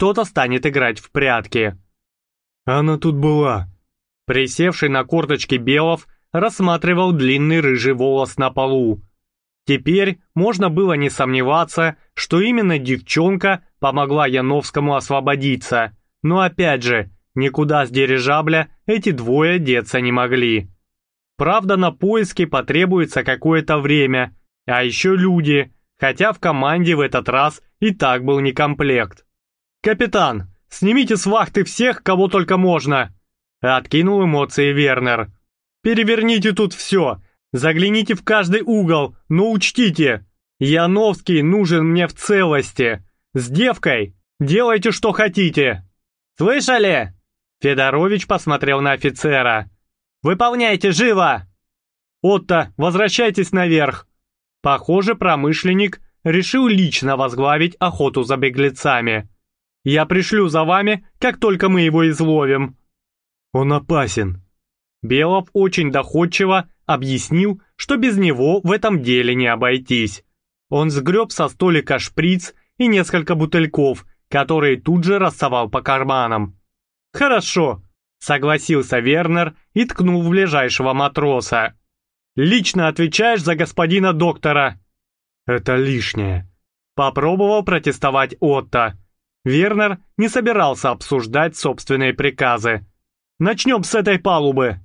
кто-то станет играть в прятки. Она тут была. Присевший на корточки Белов рассматривал длинный рыжий волос на полу. Теперь можно было не сомневаться, что именно девчонка помогла Яновскому освободиться. Но опять же, никуда с дирижабля эти двое деться не могли. Правда, на поиски потребуется какое-то время, а еще люди, хотя в команде в этот раз и так был некомплект. «Капитан, снимите с вахты всех, кого только можно!» Откинул эмоции Вернер. «Переверните тут все, загляните в каждый угол, но учтите, Яновский нужен мне в целости. С девкой делайте, что хотите!» «Слышали?» Федорович посмотрел на офицера. «Выполняйте живо!» «Отто, возвращайтесь наверх!» Похоже, промышленник решил лично возглавить охоту за беглецами. «Я пришлю за вами, как только мы его изловим». «Он опасен». Белов очень доходчиво объяснил, что без него в этом деле не обойтись. Он сгреб со столика шприц и несколько бутыльков, которые тут же рассовал по карманам. «Хорошо», — согласился Вернер и ткнул в ближайшего матроса. Лично отвечаешь за господина доктора». «Это лишнее», — попробовал протестовать Отто. Вернер не собирался обсуждать собственные приказы. «Начнем с этой палубы».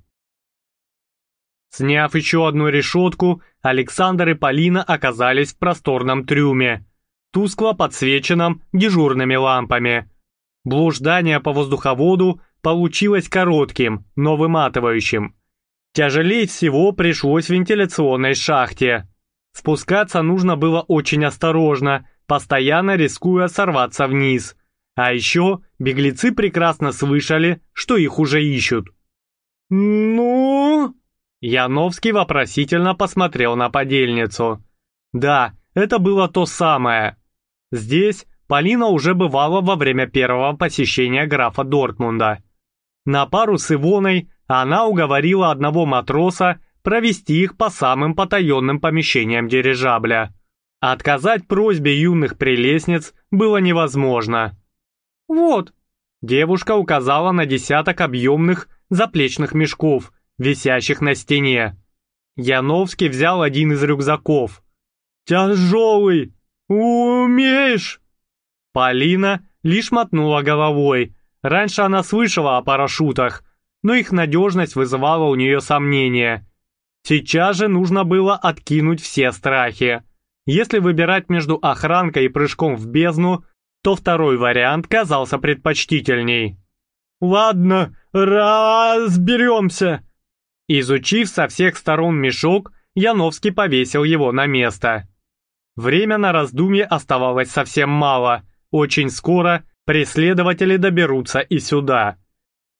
Сняв еще одну решетку, Александр и Полина оказались в просторном трюме, тускло подсвеченном дежурными лампами. Блуждание по воздуховоду получилось коротким, но выматывающим. Тяжелее всего пришлось в вентиляционной шахте. Спускаться нужно было очень осторожно, постоянно рискуя сорваться вниз. А еще беглецы прекрасно слышали, что их уже ищут. «Ну?» Яновский вопросительно посмотрел на подельницу. Да, это было то самое. Здесь Полина уже бывала во время первого посещения графа Дортмунда. На пару с Ивоной она уговорила одного матроса провести их по самым потаенным помещениям дирижабля. Отказать просьбе юных прелестниц было невозможно. «Вот», — девушка указала на десяток объемных заплечных мешков, висящих на стене. Яновский взял один из рюкзаков. «Тяжелый! Умеешь?» Полина лишь мотнула головой. Раньше она слышала о парашютах, но их надежность вызывала у нее сомнения. Сейчас же нужно было откинуть все страхи. Если выбирать между охранкой и прыжком в бездну, то второй вариант казался предпочтительней. «Ладно, разберемся!» Изучив со всех сторон мешок, Яновский повесил его на место. Время на раздумье оставалось совсем мало. Очень скоро преследователи доберутся и сюда.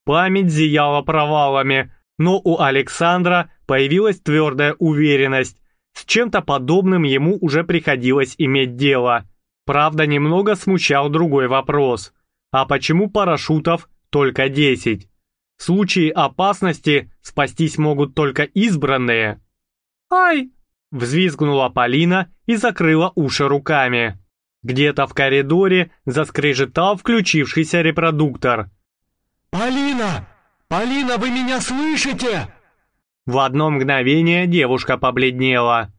Память зияла провалами, но у Александра появилась твердая уверенность. С чем-то подобным ему уже приходилось иметь дело. Правда, немного смущал другой вопрос. А почему парашютов только 10? В случае опасности спастись могут только избранные. «Ай!» – взвизгнула Полина и закрыла уши руками. Где-то в коридоре заскрежетал включившийся репродуктор. «Полина! Полина, вы меня слышите?» В одно мгновение девушка побледнела.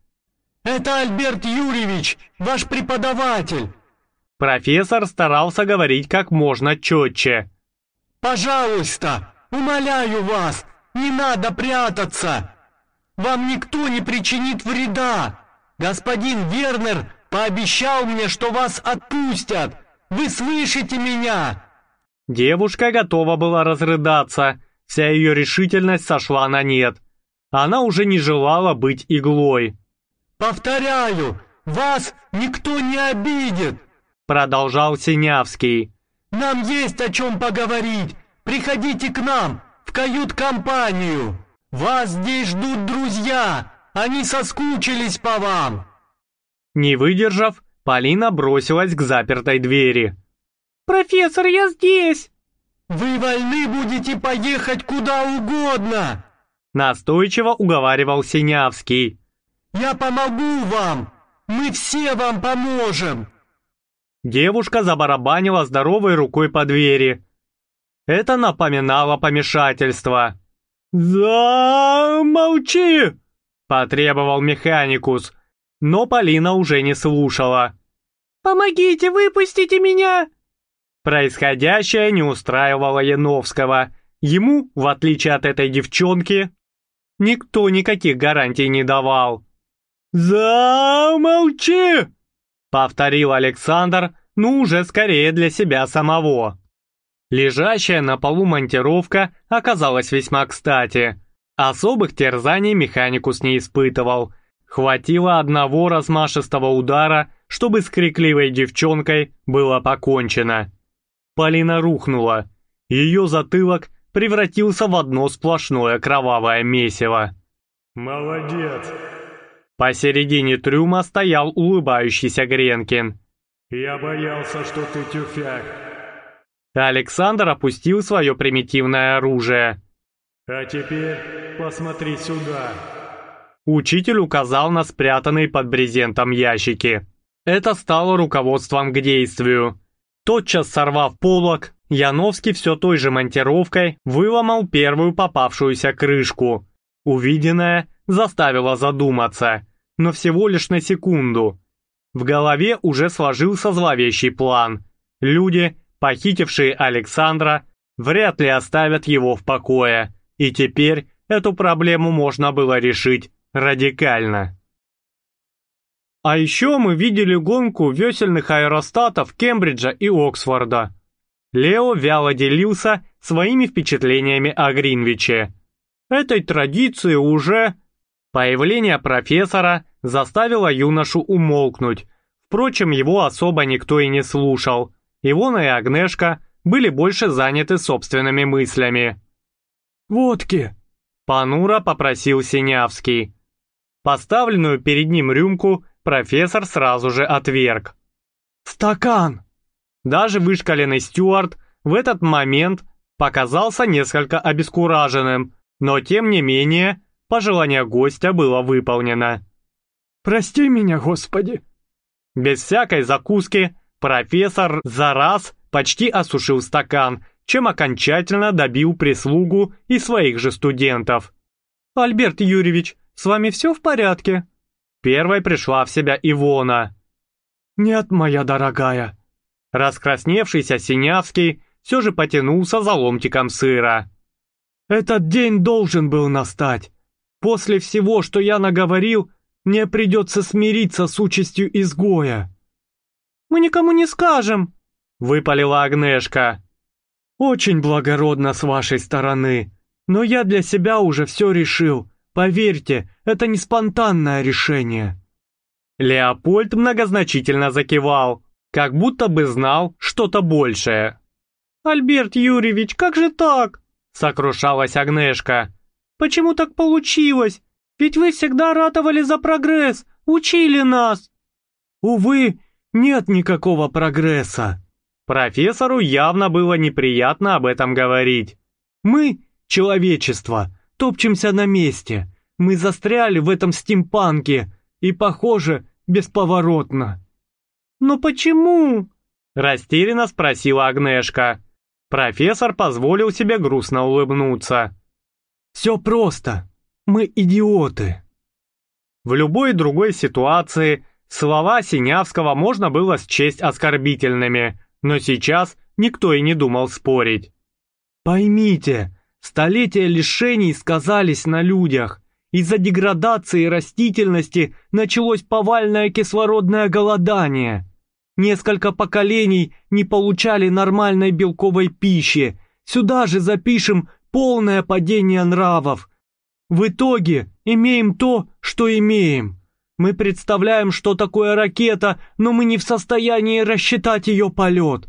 «Это Альберт Юрьевич, ваш преподаватель!» Профессор старался говорить как можно четче. «Пожалуйста, умоляю вас, не надо прятаться! Вам никто не причинит вреда! Господин Вернер пообещал мне, что вас отпустят! Вы слышите меня?» Девушка готова была разрыдаться, вся ее решительность сошла на нет. Она уже не желала быть иглой. «Повторяю, вас никто не обидит!» Продолжал Синявский. «Нам есть о чем поговорить! Приходите к нам, в кают-компанию! Вас здесь ждут друзья! Они соскучились по вам!» Не выдержав, Полина бросилась к запертой двери. «Профессор, я здесь!» «Вы вольны будете поехать куда угодно!» Настойчиво уговаривал Синявский. «Я помогу вам! Мы все вам поможем!» Девушка забарабанила здоровой рукой по двери. Это напоминало помешательство. «Замолчи!» – потребовал механикус, но Полина уже не слушала. «Помогите, выпустите меня!» Происходящее не устраивало Яновского. Ему, в отличие от этой девчонки, никто никаких гарантий не давал. «Замолчи!» — повторил Александр, ну уже скорее для себя самого. Лежащая на полу монтировка оказалась весьма кстати. Особых терзаний механикус не испытывал. Хватило одного размашистого удара, чтобы с крикливой девчонкой было покончено. Полина рухнула. Ее затылок превратился в одно сплошное кровавое месиво. «Молодец!» Посередине трюма стоял улыбающийся Гренкин. «Я боялся, что ты тюфяк». Александр опустил свое примитивное оружие. «А теперь посмотри сюда». Учитель указал на спрятанные под брезентом ящики. Это стало руководством к действию. Тотчас сорвав полок, Яновский все той же монтировкой выломал первую попавшуюся крышку. Увиденное заставило задуматься, но всего лишь на секунду. В голове уже сложился зловещий план. Люди, похитившие Александра, вряд ли оставят его в покое, и теперь эту проблему можно было решить радикально. А еще мы видели гонку весельных аэростатов Кембриджа и Оксфорда. Лео вяло делился своими впечатлениями о Гринвиче. Этой традиции уже... Появление профессора заставило юношу умолкнуть. Впрочем, его особо никто и не слушал. Ивона и Агнешка были больше заняты собственными мыслями. «Водки!» — Панура попросил Синявский. Поставленную перед ним рюмку профессор сразу же отверг. «Стакан!» Даже вышкаленный Стюарт в этот момент показался несколько обескураженным, но тем не менее пожелание гостя было выполнено. «Прости меня, Господи!» Без всякой закуски профессор за раз почти осушил стакан, чем окончательно добил прислугу и своих же студентов. «Альберт Юрьевич, с вами все в порядке?» Первой пришла в себя Ивона. «Нет, моя дорогая». Раскрасневшийся Синявский все же потянулся за ломтиком сыра. «Этот день должен был настать. После всего, что я наговорил, мне придется смириться с участью изгоя». «Мы никому не скажем», — выпалила Агнешка. «Очень благородно с вашей стороны, но я для себя уже все решил. Поверьте, это не спонтанное решение». Леопольд многозначительно закивал, как будто бы знал что-то большее. «Альберт Юрьевич, как же так?» — сокрушалась Агнешка. «Почему так получилось? Ведь вы всегда ратовали за прогресс, учили нас!» «Увы, нет никакого прогресса!» Профессору явно было неприятно об этом говорить. «Мы, человечество, топчемся на месте. Мы застряли в этом стимпанке и, похоже, бесповоротно». «Но почему?» Растерянно спросила Агнешка. Профессор позволил себе грустно улыбнуться. «Все просто. Мы идиоты». В любой другой ситуации слова Синявского можно было счесть оскорбительными, но сейчас никто и не думал спорить. «Поймите, столетия лишений сказались на людях. Из-за деградации растительности началось повальное кислородное голодание. Несколько поколений не получали нормальной белковой пищи. Сюда же запишем полное падение нравов. В итоге имеем то, что имеем. Мы представляем, что такое ракета, но мы не в состоянии рассчитать ее полет.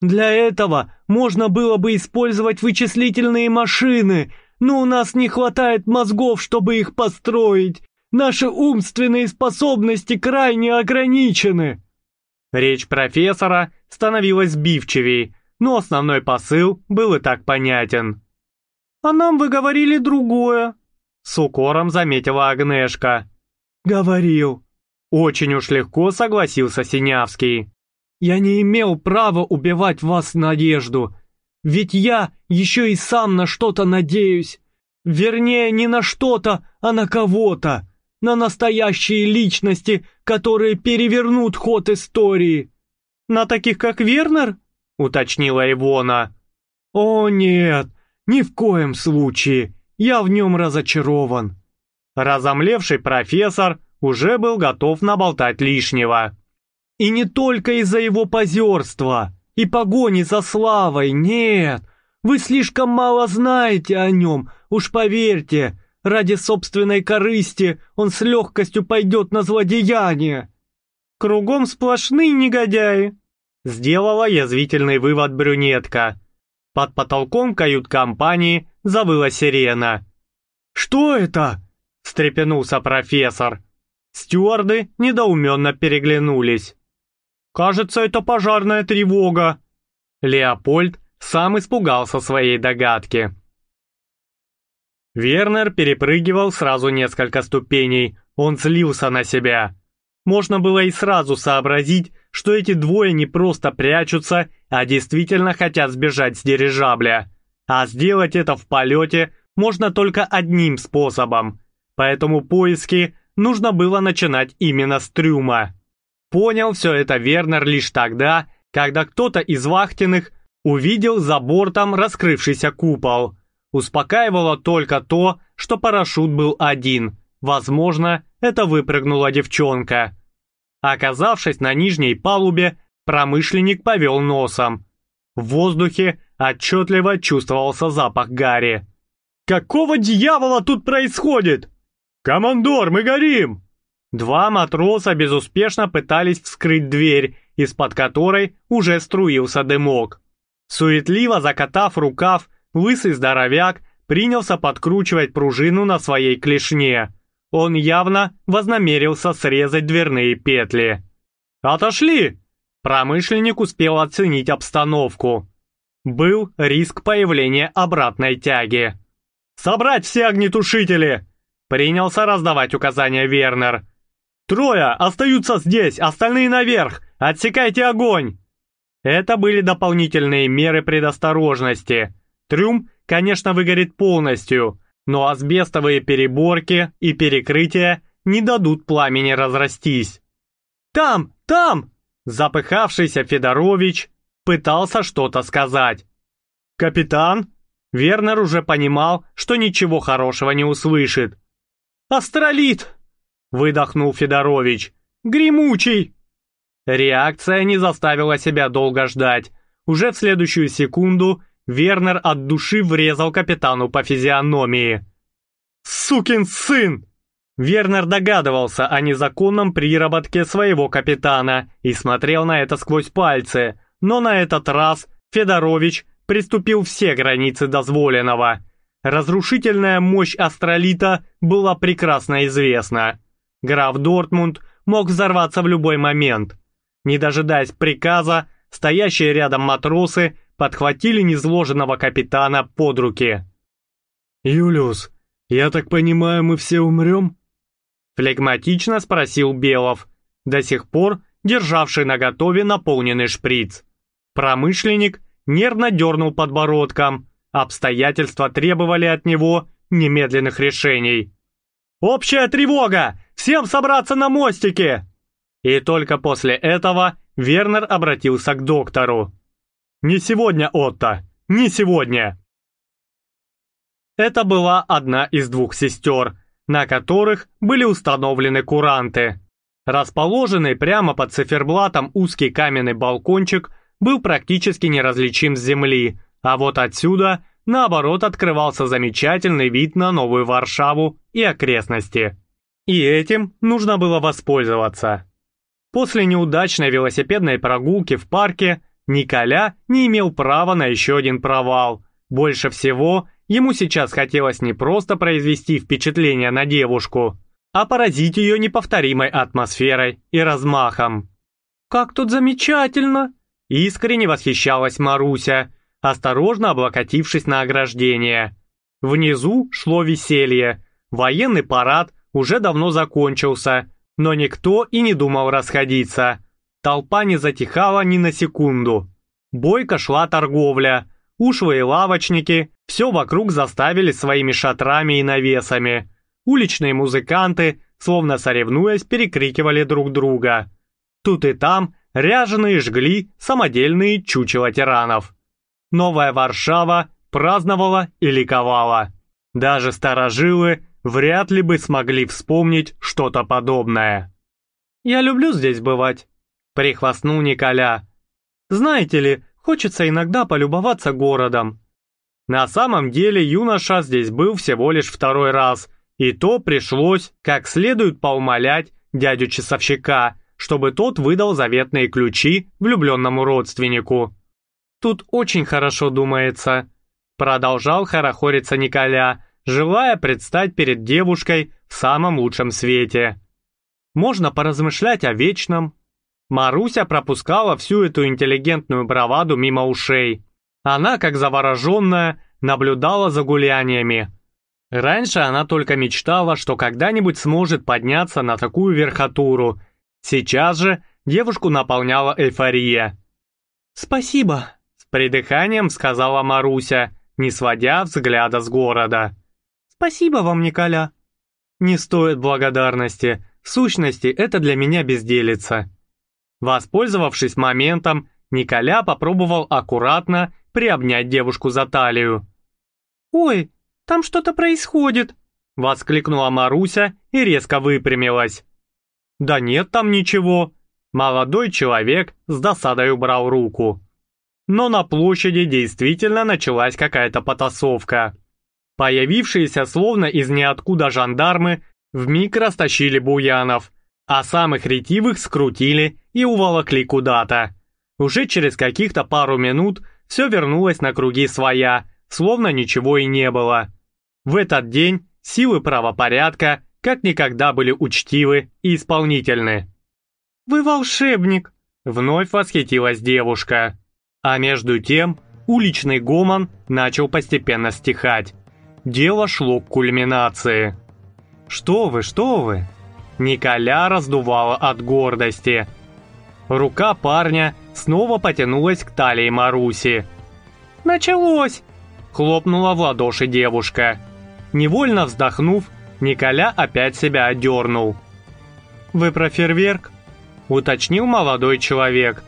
Для этого можно было бы использовать вычислительные машины, но у нас не хватает мозгов, чтобы их построить. Наши умственные способности крайне ограничены. Речь профессора становилась сбивчивей, но основной посыл был и так понятен. «А нам вы говорили другое», — с укором заметила Агнешка. «Говорил». Очень уж легко согласился Синявский. Я не имел права убивать вас надежду, ведь я еще и сам на что-то надеюсь. Вернее, не на что-то, а на кого-то. На настоящие личности, которые перевернут ход истории. На таких, как Вернер? Уточнила Ивона. О нет, ни в коем случае. Я в нем разочарован. Разомлевший профессор уже был готов наболтать лишнего. И не только из-за его позерства и погони за славой, нет. Вы слишком мало знаете о нем, уж поверьте. Ради собственной корысти он с легкостью пойдет на злодеяние. Кругом сплошные негодяи. Сделала язвительный вывод брюнетка. Под потолком кают-компании завыла сирена. «Что это?» – встрепенулся профессор. Стюарды недоуменно переглянулись. «Кажется, это пожарная тревога». Леопольд сам испугался своей догадки. Вернер перепрыгивал сразу несколько ступеней, он злился на себя. Можно было и сразу сообразить, что эти двое не просто прячутся, а действительно хотят сбежать с дирижабля. А сделать это в полете можно только одним способом. Поэтому поиски нужно было начинать именно с трюма. Понял все это Вернер лишь тогда, когда кто-то из вахтенных увидел за бортом раскрывшийся купол. Успокаивало только то, что парашют был один. Возможно, это выпрыгнула девчонка. Оказавшись на нижней палубе, промышленник повел носом. В воздухе отчетливо чувствовался запах гари. «Какого дьявола тут происходит?» «Командор, мы горим!» Два матроса безуспешно пытались вскрыть дверь, из-под которой уже струился дымок. Суетливо закатав рукав, лысый здоровяк принялся подкручивать пружину на своей клешне. Он явно вознамерился срезать дверные петли. «Отошли!» Промышленник успел оценить обстановку. Был риск появления обратной тяги. «Собрать все огнетушители!» Принялся раздавать указания Вернер. «Трое остаются здесь, остальные наверх! Отсекайте огонь!» Это были дополнительные меры предосторожности. Трюм, конечно, выгорит полностью, но асбестовые переборки и перекрытия не дадут пламени разрастись. «Там! Там!» Запыхавшийся Федорович пытался что-то сказать. «Капитан?» Вернер уже понимал, что ничего хорошего не услышит. «Астролит!» — выдохнул Федорович. «Гремучий!» Реакция не заставила себя долго ждать. Уже в следующую секунду Вернер от души врезал капитану по физиономии. «Сукин сын!» Вернер догадывался о незаконном приработке своего капитана и смотрел на это сквозь пальцы, но на этот раз Федорович приступил все границы дозволенного – Разрушительная мощь астролита была прекрасно известна. Граф Дортмунд мог взорваться в любой момент. Не дожидаясь приказа, стоящие рядом матросы подхватили незложенного капитана под руки. «Юлиус, я так понимаю, мы все умрем?» Флегматично спросил Белов, до сих пор державший наготове наполненный шприц. Промышленник нервно дернул подбородком, Обстоятельства требовали от него немедленных решений. «Общая тревога! Всем собраться на мостике!» И только после этого Вернер обратился к доктору. «Не сегодня, Отто, не сегодня!» Это была одна из двух сестер, на которых были установлены куранты. Расположенный прямо под циферблатом узкий каменный балкончик был практически неразличим с земли, а вот отсюда, наоборот, открывался замечательный вид на Новую Варшаву и окрестности. И этим нужно было воспользоваться. После неудачной велосипедной прогулки в парке Николя не имел права на еще один провал. Больше всего ему сейчас хотелось не просто произвести впечатление на девушку, а поразить ее неповторимой атмосферой и размахом. «Как тут замечательно!» Искренне восхищалась Маруся, осторожно облокотившись на ограждение. Внизу шло веселье. Военный парад уже давно закончился, но никто и не думал расходиться. Толпа не затихала ни на секунду. Бойко шла торговля. Ушлые лавочники все вокруг заставили своими шатрами и навесами. Уличные музыканты, словно соревнуясь, перекрикивали друг друга. Тут и там ряженые жгли самодельные чучела тиранов. Новая Варшава праздновала и ликовала. Даже старожилы вряд ли бы смогли вспомнить что-то подобное. «Я люблю здесь бывать», — прихвастнул Николя. «Знаете ли, хочется иногда полюбоваться городом». На самом деле юноша здесь был всего лишь второй раз, и то пришлось как следует поумолять дядю часовщика, чтобы тот выдал заветные ключи влюбленному родственнику. «Тут очень хорошо думается», — продолжал хорохориться Николя, желая предстать перед девушкой в самом лучшем свете. «Можно поразмышлять о вечном». Маруся пропускала всю эту интеллигентную браваду мимо ушей. Она, как завороженная, наблюдала за гуляниями. Раньше она только мечтала, что когда-нибудь сможет подняться на такую верхотуру. Сейчас же девушку наполняла эйфория. «Спасибо», — с придыханием сказала Маруся, не сводя взгляда с города. «Спасибо вам, Николя». «Не стоит благодарности. В сущности, это для меня безделица». Воспользовавшись моментом, Николя попробовал аккуратно приобнять девушку за талию. «Ой, там что-то происходит!» — воскликнула Маруся и резко выпрямилась. «Да нет там ничего!» Молодой человек с досадой убрал руку. Но на площади действительно началась какая-то потасовка. Появившиеся словно из ниоткуда жандармы вмиг растащили буянов, а самых ретивых скрутили и уволокли куда-то. Уже через каких-то пару минут все вернулось на круги своя, словно ничего и не было. В этот день силы правопорядка как никогда были учтивы и исполнительны. «Вы волшебник!» — вновь восхитилась девушка. А между тем уличный гомон начал постепенно стихать. Дело шло к кульминации. «Что вы, что вы?» Николя раздувала от гордости. Рука парня снова потянулась к талии Маруси. «Началось!» — хлопнула в ладоши девушка. Невольно вздохнув, Николя опять себя одернул. «Вы про фейерверк?» — уточнил молодой человек.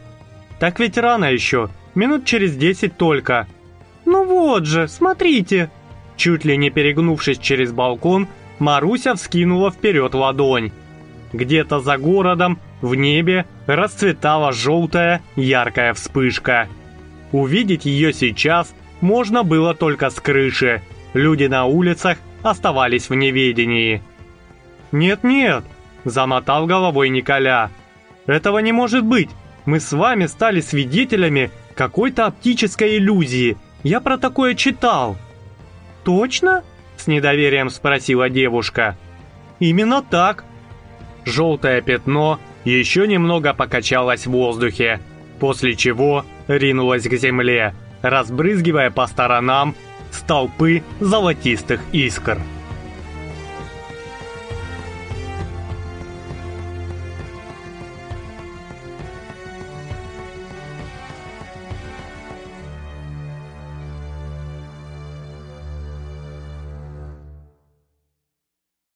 «Так ведь рано еще, минут через десять только». «Ну вот же, смотрите!» Чуть ли не перегнувшись через балкон, Маруся вскинула вперед ладонь. Где-то за городом, в небе, расцветала желтая, яркая вспышка. Увидеть ее сейчас можно было только с крыши. Люди на улицах оставались в неведении. «Нет-нет», — замотал головой Николя. «Этого не может быть. Мы с вами стали свидетелями какой-то оптической иллюзии. Я про такое читал». «Точно?» — с недоверием спросила девушка. «Именно так». Желтое пятно еще немного покачалось в воздухе, после чего ринулось к земле, разбрызгивая по сторонам столпы золотистых искр.